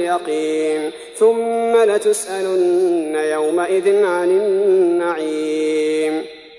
اليقين. ثم لتسألن يومئذ عن النعيم.